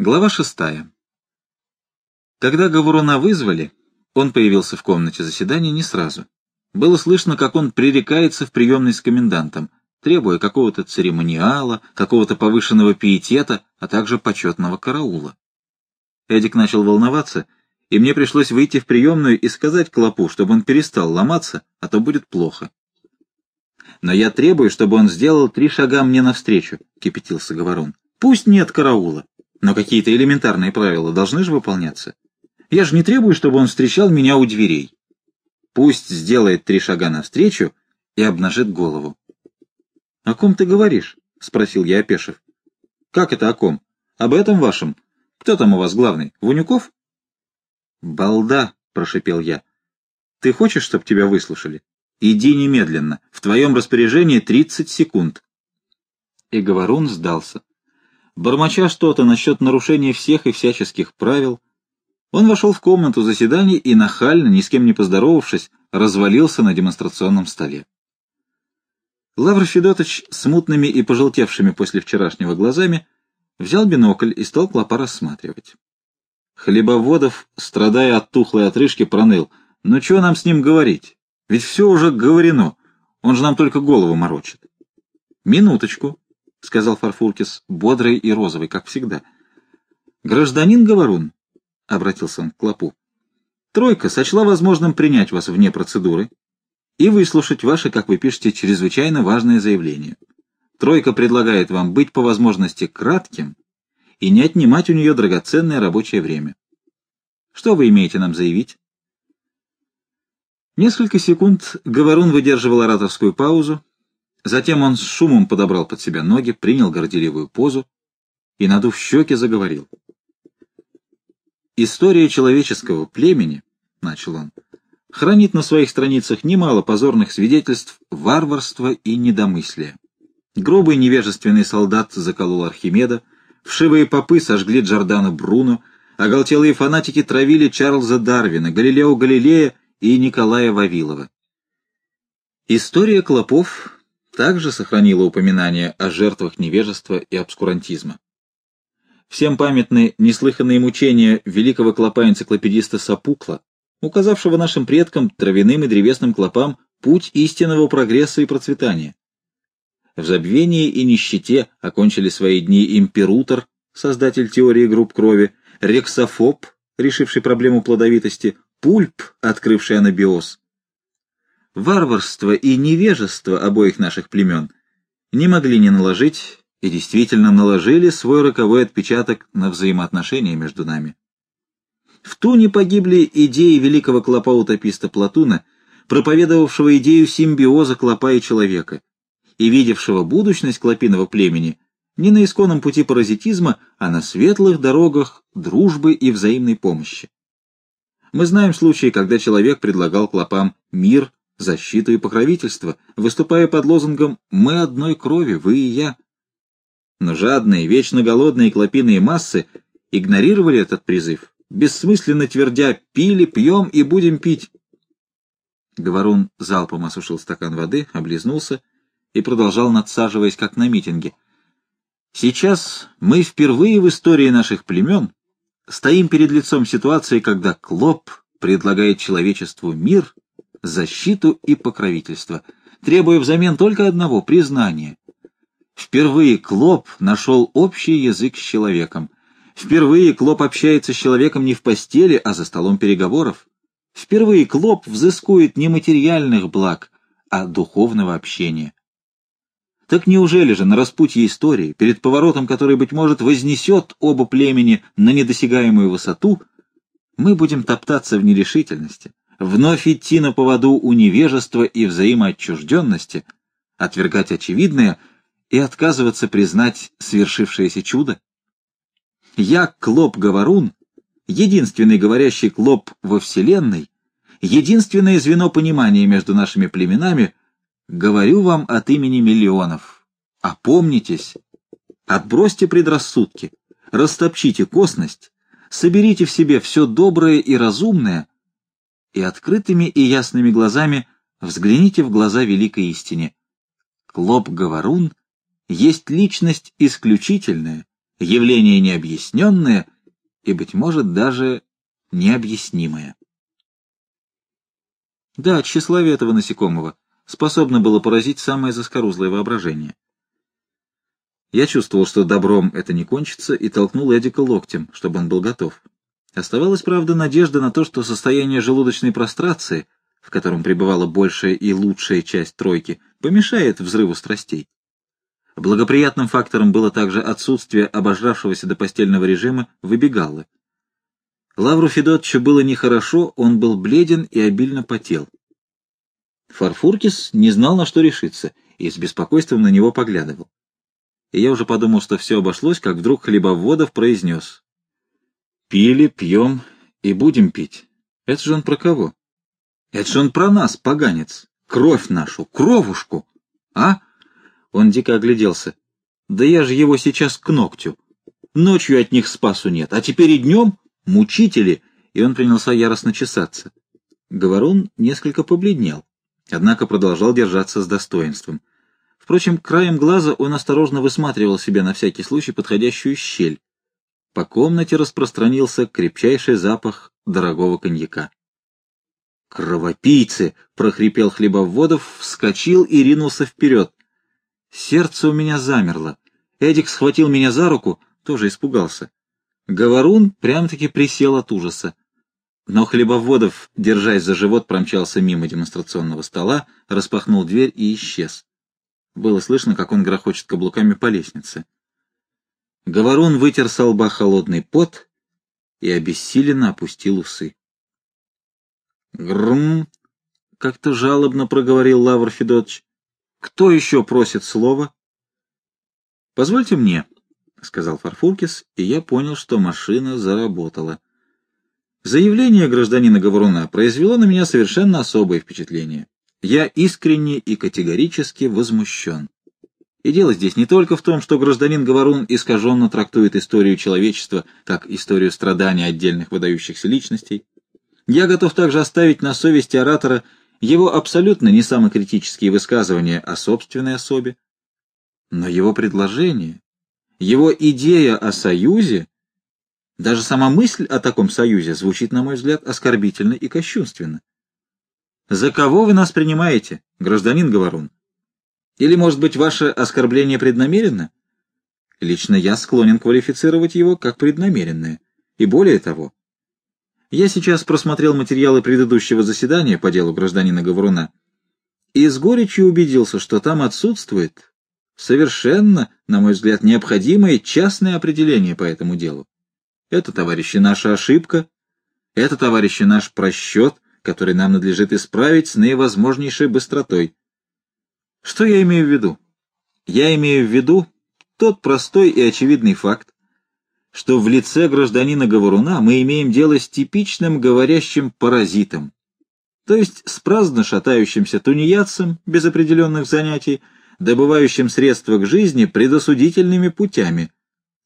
Глава шестая. Когда Говоруна вызвали, он появился в комнате заседания не сразу. Было слышно, как он пререкается в приемной с комендантом, требуя какого-то церемониала, какого-то повышенного пиетета, а также почетного караула. Эдик начал волноваться, и мне пришлось выйти в приемную и сказать Клопу, чтобы он перестал ломаться, а то будет плохо. «Но я требую, чтобы он сделал три шага мне навстречу», — кипятился Говорун. «Пусть нет караула, но какие-то элементарные правила должны же выполняться. Я же не требую, чтобы он встречал меня у дверей. Пусть сделает три шага навстречу и обнажит голову. — О ком ты говоришь? — спросил я, опешив. — Как это о ком? Об этом вашем? Кто там у вас главный? Вунюков? — Балда, — прошипел я. — Ты хочешь, чтобы тебя выслушали? Иди немедленно. В твоем распоряжении тридцать секунд. И Говорун сдался. Бормоча что-то насчет нарушения всех и всяческих правил, он вошел в комнату заседаний и нахально, ни с кем не поздоровавшись, развалился на демонстрационном столе. Лавр Федотович с мутными и пожелтевшими после вчерашнего глазами взял бинокль и стал клопа рассматривать. Хлебоводов, страдая от тухлой отрыжки, проныл. «Ну что нам с ним говорить? Ведь все уже говорено. Он же нам только голову морочит». «Минуточку», — сказал Фарфуркис, бодрый и розовый, как всегда. — Гражданин Говорун, — обратился он к Клопу, — тройка сочла возможным принять вас вне процедуры и выслушать ваше, как вы пишете, чрезвычайно важное заявление. Тройка предлагает вам быть по возможности кратким и не отнимать у нее драгоценное рабочее время. Что вы имеете нам заявить? Несколько секунд Говорун выдерживал ораторскую паузу, Затем он с шумом подобрал под себя ноги, принял горделивую позу и, надув щеки, заговорил. «История человеческого племени, — начал он, — хранит на своих страницах немало позорных свидетельств варварства и недомыслия. Грубый невежественный солдат заколол Архимеда, вшивые попы сожгли Джордана Бруно, оголтелые фанатики травили Чарльза Дарвина, Галилео Галилея и Николая Вавилова. История клопов также сохранила упоминание о жертвах невежества и обскурантизма. Всем памятны неслыханные мучения великого клопа-энциклопедиста Сапукла, указавшего нашим предкам, травяным и древесным клопам, путь истинного прогресса и процветания. В забвении и нищете окончили свои дни имперутор, создатель теории групп крови, рексофоб, решивший проблему плодовитости, пульп, открывший анабиоз, варварство и невежество обоих наших племен не могли не наложить и действительно наложили свой роковой отпечаток на взаимоотношения между нами. В Туне погибли идеи великого клопа-утописта Платуна, проповедовавшего идею симбиоза клопа и человека, и видевшего будущность клопиного племени не на исконном пути паразитизма, а на светлых дорогах дружбы и взаимной помощи. Мы знаем случаи, когда человек предлагал клопам мир, защиту и покровительство, выступая под лозунгом «Мы одной крови, вы и я». Но жадные, вечно голодные клопиные массы игнорировали этот призыв, бессмысленно твердя «пили, пьем и будем пить». Говорун залпом осушил стакан воды, облизнулся и продолжал, надсаживаясь, как на митинге. «Сейчас мы впервые в истории наших племен стоим перед лицом ситуации, когда Клоп предлагает человечеству мир — защиту и покровительство, требуя взамен только одного — признания. Впервые Клоп нашел общий язык с человеком. Впервые Клоп общается с человеком не в постели, а за столом переговоров. Впервые Клоп взыскует не материальных благ, а духовного общения. Так неужели же на распутье истории, перед поворотом, который, быть может, вознесет оба племени на недосягаемую высоту, мы будем топтаться в нерешительности, вновь идти на поводу у невежества и взаимоотчужденности, отвергать очевидное и отказываться признать свершившееся чудо? Я, Клоп-Говорун, единственный говорящий Клоп во Вселенной, единственное звено понимания между нашими племенами, говорю вам от имени миллионов. Опомнитесь, отбросьте предрассудки, растопчите косность, соберите в себе все доброе и разумное, и открытыми и ясными глазами взгляните в глаза великой истине. Клоп Говорун есть личность исключительная, явление необъясненное и, быть может, даже необъяснимое. Да, тщеславие этого насекомого способно было поразить самое заскорузлое воображение. Я чувствовал, что добром это не кончится, и толкнул Эдика локтем, чтобы он был готов. Оставалась, правда, надежда на то, что состояние желудочной прострации, в котором пребывала большая и лучшая часть тройки, помешает взрыву страстей. Благоприятным фактором было также отсутствие обожравшегося до постельного режима выбегалы. Лавру Федотчу было нехорошо, он был бледен и обильно потел. Фарфуркис не знал, на что решиться, и с беспокойством на него поглядывал. И я уже подумал, что все обошлось, как вдруг Хлебоводов произнес. «Пили, пьем и будем пить. Это же он про кого? Это же он про нас, поганец, кровь нашу, кровушку, а?» Он дико огляделся. «Да я же его сейчас к ногтю. Ночью от них спасу нет, а теперь и днем мучители!» И он принялся яростно чесаться. Говорун несколько побледнел, однако продолжал держаться с достоинством. Впрочем, краем глаза он осторожно высматривал себе на всякий случай подходящую щель. По комнате распространился крепчайший запах дорогого коньяка. «Кровопийцы!» — прохрипел Хлебоводов, вскочил и ринулся вперед. Сердце у меня замерло. Эдик схватил меня за руку, тоже испугался. Говорун прям-таки присел от ужаса. Но Хлебоводов, держась за живот, промчался мимо демонстрационного стола, распахнул дверь и исчез. Было слышно, как он грохочет каблуками по лестнице. Говорун вытер со лба холодный пот и обессиленно опустил усы. «Грм!» — как-то жалобно проговорил Лавр Федотович. Кто еще просит слова? — Позвольте мне, — сказал Фарфуркис, и я понял, что машина заработала. Заявление гражданина Говоруна произвело на меня совершенно особое впечатление. Я искренне и категорически возмущен. И дело здесь не только в том, что гражданин Говорун искаженно трактует историю человечества как историю страданий отдельных выдающихся личностей. Я готов также оставить на совести оратора его абсолютно не самокритические высказывания о собственной особе, но его предложение, его идея о союзе, даже сама мысль о таком союзе звучит, на мой взгляд, оскорбительно и кощунственно. За кого вы нас принимаете, гражданин Говорун? Или, может быть, ваше оскорбление преднамеренно? Лично я склонен квалифицировать его как преднамеренное. И более того, я сейчас просмотрел материалы предыдущего заседания по делу гражданина Говоруна и с горечью убедился, что там отсутствует совершенно, на мой взгляд, необходимое частное определение по этому делу. Это, товарищи, наша ошибка, это, товарищи, наш просчет, который нам надлежит исправить с наивозможнейшей быстротой. Что я имею в виду? Я имею в виду тот простой и очевидный факт, что в лице гражданина Говоруна мы имеем дело с типичным говорящим паразитом, то есть с праздно шатающимся тунеядцем без определенных занятий, добывающим средства к жизни предосудительными путями,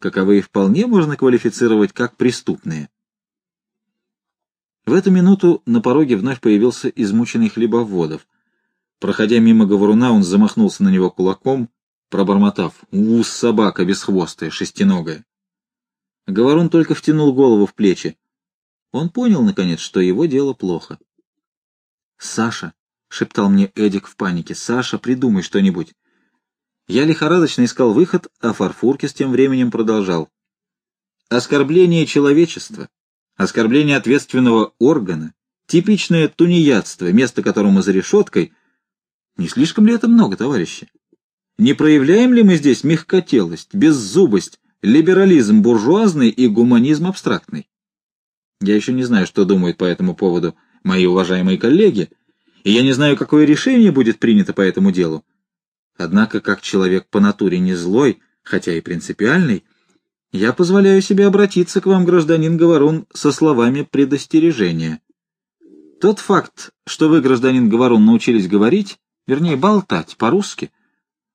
каковые вполне можно квалифицировать как преступные. В эту минуту на пороге вновь появился измученный хлебоводов. Проходя мимо говоруна, он замахнулся на него кулаком, пробормотав «Ус, собака бесхвостая, шестиногая!» Говорун только втянул голову в плечи. Он понял, наконец, что его дело плохо. «Саша», — шептал мне Эдик в панике, — «Саша, придумай что-нибудь». Я лихорадочно искал выход, а Фарфуркис тем временем продолжал. Оскорбление человечества, оскорбление ответственного органа, типичное тунеядство, место которому за решеткой. Не слишком ли это много, товарищи? Не проявляем ли мы здесь мягкотелость, беззубость, либерализм буржуазный и гуманизм абстрактный. Я еще не знаю, что думают по этому поводу мои уважаемые коллеги, и я не знаю, какое решение будет принято по этому делу. Однако, как человек по натуре не злой, хотя и принципиальный, я позволяю себе обратиться к вам, гражданин Говорун, со словами предостережения. Тот факт, что вы, гражданин Говорун, научились говорить, вернее, болтать по-русски,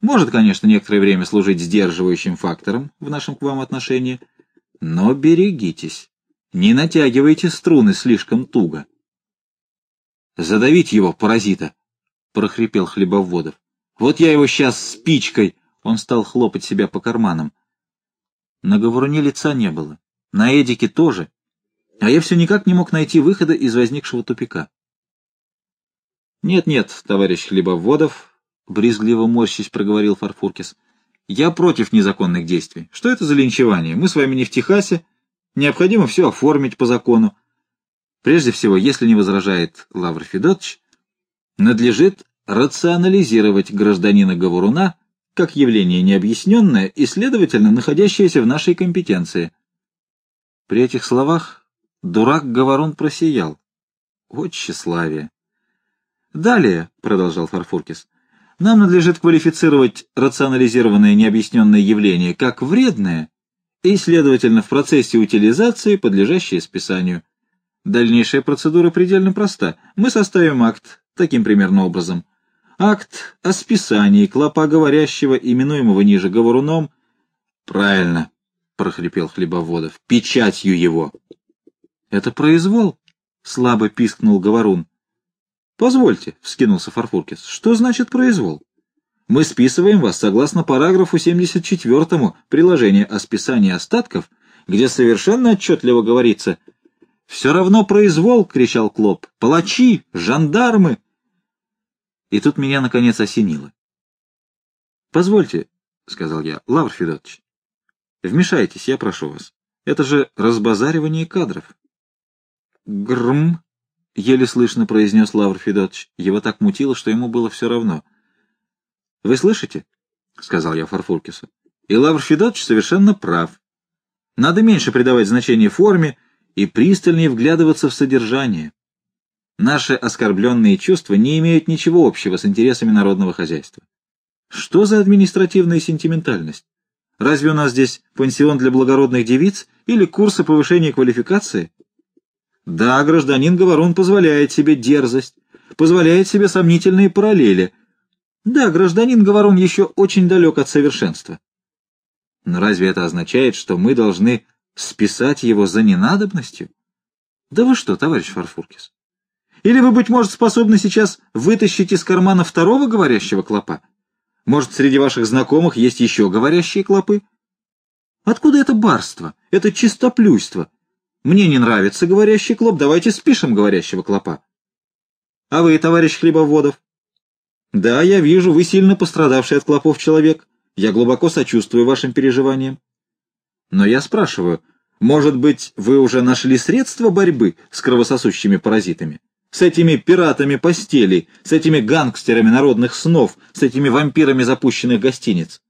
может, конечно, некоторое время служить сдерживающим фактором в нашем к вам отношении, но берегитесь, не натягивайте струны слишком туго. «Задавить его, паразита!» — прохрипел Хлебоводов. «Вот я его сейчас спичкой!» — он стал хлопать себя по карманам. На говоруне лица не было, на Эдике тоже, а я все никак не мог найти выхода из возникшего тупика. «Нет-нет, товарищ Хлебоводов», — брезгливо морщись проговорил Фарфуркис, — «я против незаконных действий. Что это за линчевание? Мы с вами не в Техасе, необходимо все оформить по закону. Прежде всего, если не возражает Лавр Федотович, надлежит рационализировать гражданина Говоруна как явление необъясненное и, следовательно, находящееся в нашей компетенции. При этих словах дурак Говорун просиял. Вот тщеславие! Далее, — продолжал Фарфуркис, — нам надлежит квалифицировать рационализированное необъясненное явление как вредное и, следовательно, в процессе утилизации, подлежащее списанию. Дальнейшая процедура предельно проста. Мы составим акт таким примерно образом. Акт о списании клопа говорящего, именуемого ниже говоруном. Правильно, — прохрипел Хлебоводов, — печатью его. — Это произвол, — слабо пискнул говорун. — Позвольте, — вскинулся Фарфуркис, — что значит произвол? Мы списываем вас согласно параграфу 74 приложения о списании остатков, где совершенно отчетливо говорится «Все равно произвол!» — кричал Клоп. «Палачи! Жандармы!» И тут меня, наконец, осенило. «Позвольте», — сказал я, — «Лавр Федотович, вмешайтесь, я прошу вас. Это же разбазаривание кадров». «Грм», — еле слышно произнес Лавр Федотович. Его так мутило, что ему было все равно. «Вы слышите?» — сказал я Фарфуркису. «И Лавр Федотович совершенно прав. Надо меньше придавать значение форме и пристальнее вглядываться в содержание. Наши оскорбленные чувства не имеют ничего общего с интересами народного хозяйства. Что за административная сентиментальность? Разве у нас здесь пансион для благородных девиц или курсы повышения квалификации? Да, гражданин Говорун позволяет себе дерзость, позволяет себе сомнительные параллели. Да, гражданин Говорун еще очень далек от совершенства. Но разве это означает, что мы должны списать его за ненадобностью? Да вы что, товарищ Фарфуркис? Или вы, быть может, способны сейчас вытащить из кармана второго говорящего клопа? Может, среди ваших знакомых есть еще говорящие клопы? Откуда это барство, это чистоплюйство? Мне не нравится говорящий клоп, давайте спишем говорящего клопа. А вы, товарищ Хлебоводов? Да, я вижу, вы сильно пострадавший от клопов человек. Я глубоко сочувствую вашим переживаниям. Но я спрашиваю, может быть, вы уже нашли средства борьбы с кровососущими паразитами? с этими пиратами постелей, с этими гангстерами народных снов, с этими вампирами запущенных гостиниц.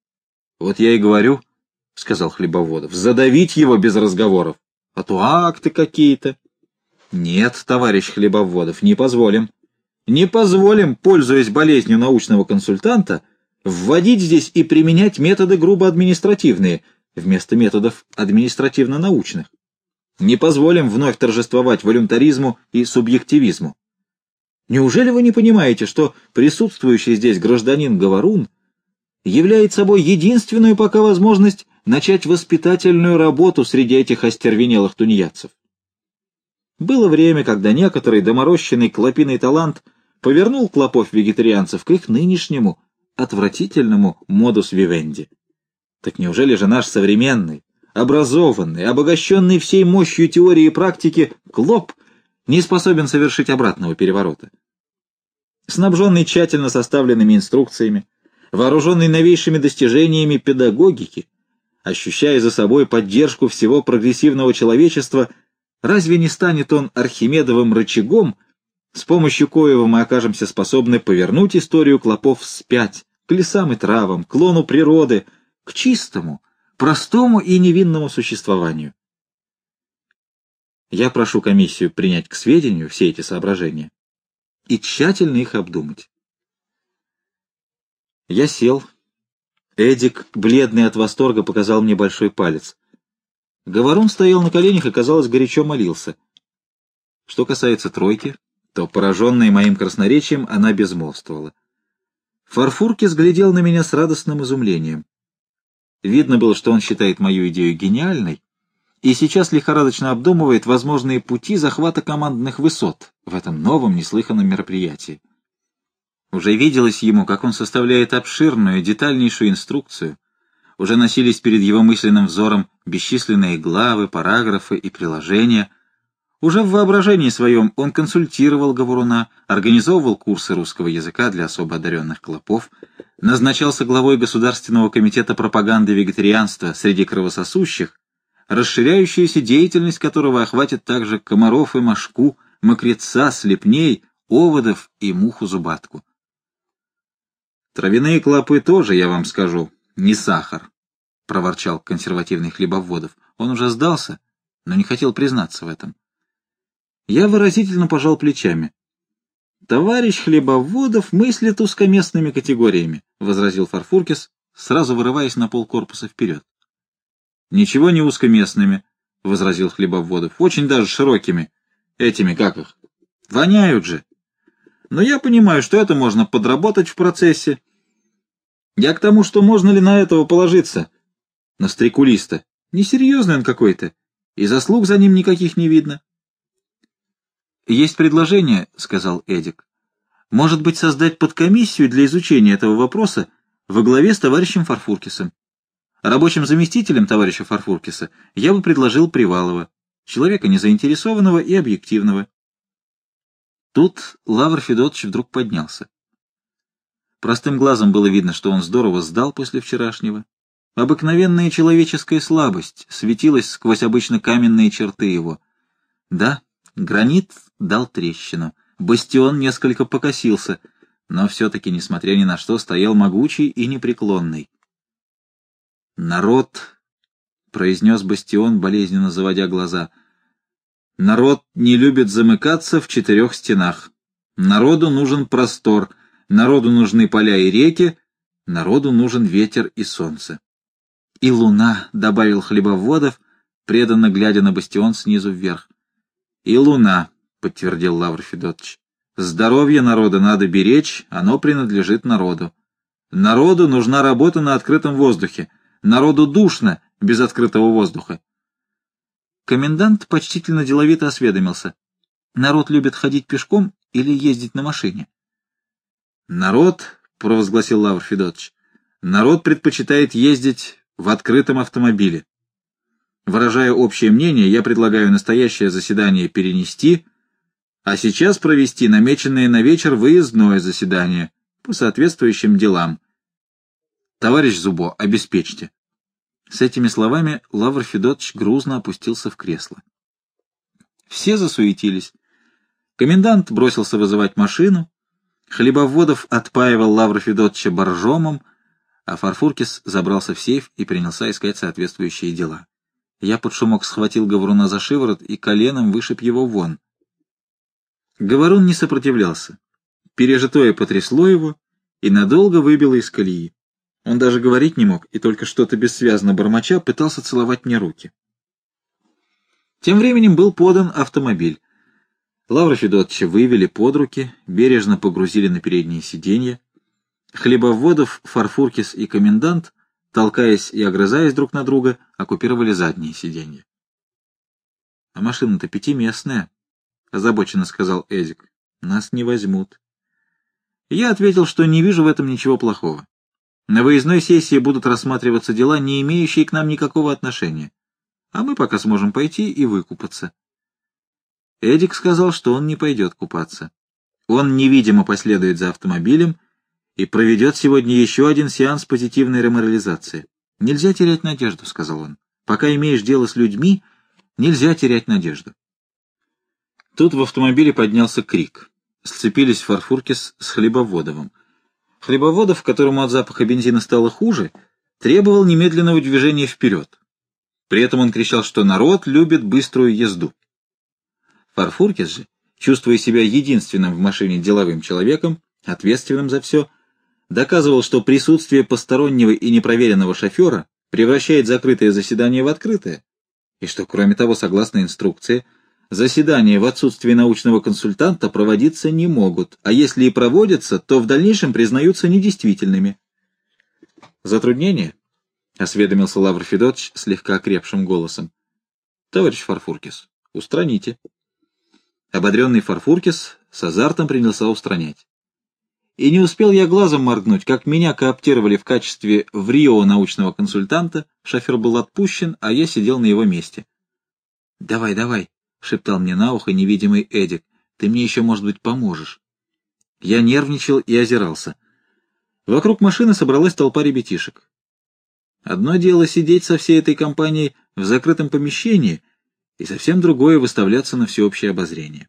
— Вот я и говорю, — сказал Хлебоводов, — задавить его без разговоров, а то акты какие-то. — Нет, товарищ Хлебоводов, не позволим. Не позволим, пользуясь болезнью научного консультанта, вводить здесь и применять методы грубо административные вместо методов административно-научных. Не позволим вновь торжествовать волюнтаризму и субъективизму. Неужели вы не понимаете, что присутствующий здесь гражданин Говорун является собой единственную пока возможность начать воспитательную работу среди этих остервенелых тунеядцев? Было время, когда некоторый доморощенный клопиный талант повернул клопов-вегетарианцев к их нынешнему, отвратительному модус вивенди. Так неужели же наш современный, образованный, обогащенный всей мощью теории и практики, Клоп не способен совершить обратного переворота. Снабженный тщательно составленными инструкциями, вооруженный новейшими достижениями педагогики, ощущая за собой поддержку всего прогрессивного человечества, разве не станет он архимедовым рычагом, с помощью коего мы окажемся способны повернуть историю клопов вспять, к лесам и травам, к лону природы, к чистому, простому и невинному существованию. Я прошу комиссию принять к сведению все эти соображения и тщательно их обдумать. Я сел. Эдик, бледный от восторга, показал мне большой палец. Говорун стоял на коленях и, казалось, горячо молился. Что касается тройки, то, пораженная моим красноречием, она безмолвствовала. Фарфурки взглядел на меня с радостным изумлением. Видно было, что он считает мою идею гениальной и сейчас лихорадочно обдумывает возможные пути захвата командных высот в этом новом неслыханном мероприятии. Уже виделось ему, как он составляет обширную, детальнейшую инструкцию. уже носились перед его мысленным взором бесчисленные главы, параграфы и приложения. Уже в воображении своем он консультировал Говоруна, организовывал курсы русского языка для особо одаренных клопов, назначался главой Государственного комитета пропаганды вегетарианства среди кровососущих, расширяющаяся деятельность которого охватит также комаров и мошку, мокреца, слепней, оводов и муху-зубатку. Травяные клопы тоже, я вам скажу, не сахар, — проворчал консервативный хлебоводов. Он уже сдался, но не хотел признаться в этом. Я выразительно пожал плечами. «Товарищ Хлебоводов мыслит узкоместными категориями», — возразил Фарфуркис, сразу вырываясь на пол корпуса вперед. «Ничего не узкоместными», — возразил Хлебоводов, — «очень даже широкими. Этими, как их? Воняют же. Но я понимаю, что это можно подработать в процессе, я к тому, что можно ли на этого положиться? На стрекулиста. Несерьезный он какой-то, и заслуг за ним никаких не видно. «Есть предложение», — сказал Эдик. «Может быть, создать подкомиссию для изучения этого вопроса во главе с товарищем Фарфуркисом. Рабочим заместителем товарища Фарфуркиса я бы предложил Привалова, человека незаинтересованного и объективного». Тут Лавр Федотович вдруг поднялся. Простым глазом было видно, что он здорово сдал после вчерашнего. Обыкновенная человеческая слабость светилась сквозь обычно каменные черты его. Да, гранит дал трещину, бастион несколько покосился, но все-таки, несмотря ни на что, стоял могучий и непреклонный. «Народ», — произнес бастион, болезненно заводя глаза, — «народ не любит замыкаться в четырех стенах. Народу нужен простор» Народу нужны поля и реки, народу нужен ветер и солнце. И луна, — добавил Хлебоводов, преданно глядя на бастион снизу вверх. И луна, — подтвердил Лавр Федотович. Здоровье народа надо беречь, оно принадлежит народу. Народу нужна работа на открытом воздухе. Народу душно без открытого воздуха. Комендант почтительно деловито осведомился. Народ любит ходить пешком или ездить на машине? Народ, — провозгласил Лавр Федотович, — народ предпочитает ездить в открытом автомобиле. Выражая общее мнение, я предлагаю настоящее заседание перенести, а сейчас провести намеченное на вечер выездное заседание по соответствующим делам. Товарищ Зубо, обеспечьте. С этими словами Лавр Федотович грузно опустился в кресло. Все засуетились. Комендант бросился вызывать машину, Хлебоводов отпаивал Лавра Федотча боржомом, а Фарфуркис забрался в сейф и принялся искать соответствующие дела. Я под шумок схватил Говоруна за шиворот и коленом вышиб его вон. Говорун не сопротивлялся. Пережитое потрясло его и надолго выбило из колеи. Он даже говорить не мог, и только что-то бессвязно бормоча пытался целовать мне руки. Тем временем был подан автомобиль. Лавра Федотовича вывели под руки, бережно погрузили на переднее сиденье. Хлебоводов, Фарфуркис и комендант, толкаясь и огрызаясь друг на друга, оккупировали задние сиденья. — А машина-то пятиместная, — озабоченно сказал Эзик. — Нас не возьмут. Я ответил, что не вижу в этом ничего плохого. На выездной сессии будут рассматриваться дела, не имеющие к нам никакого отношения. А мы пока сможем пойти и выкупаться. Эдик сказал, что он не пойдет купаться. Он невидимо последует за автомобилем и проведет сегодня еще один сеанс позитивной реморализации. «Нельзя терять надежду», — сказал он. «Пока имеешь дело с людьми, нельзя терять надежду». Тут в автомобиле поднялся крик. Сцепились фарфурки с, с Хлебоводовым. Хлебоводов, которому от запаха бензина стало хуже, требовал немедленного движения вперед. При этом он кричал, что народ любит быструю езду. Фарфуркис же, чувствуя себя единственным в машине деловым человеком, ответственным за все, доказывал, что присутствие постороннего и непроверенного шофера превращает закрытое заседание в открытое, и что, кроме того, согласно инструкции, заседания в отсутствии научного консультанта проводиться не могут, а если и проводятся, то в дальнейшем признаются недействительными. «Затруднение?» — осведомился Лавр Федотович слегка окрепшим голосом. «Товарищ Фарфуркис, устраните». Ободренный Фарфуркис с азартом принялся устранять. И не успел я глазом моргнуть, как меня кооптировали в качестве в Рио научного консультанта, шофер был отпущен, а я сидел на его месте. «Давай, давай», — шептал мне на ухо невидимый Эдик, — «ты мне еще, может быть, поможешь». Я нервничал и озирался. Вокруг машины собралась толпа ребятишек. Одно дело сидеть со всей этой компанией в закрытом помещении, и совсем другое выставляться на всеобщее обозрение.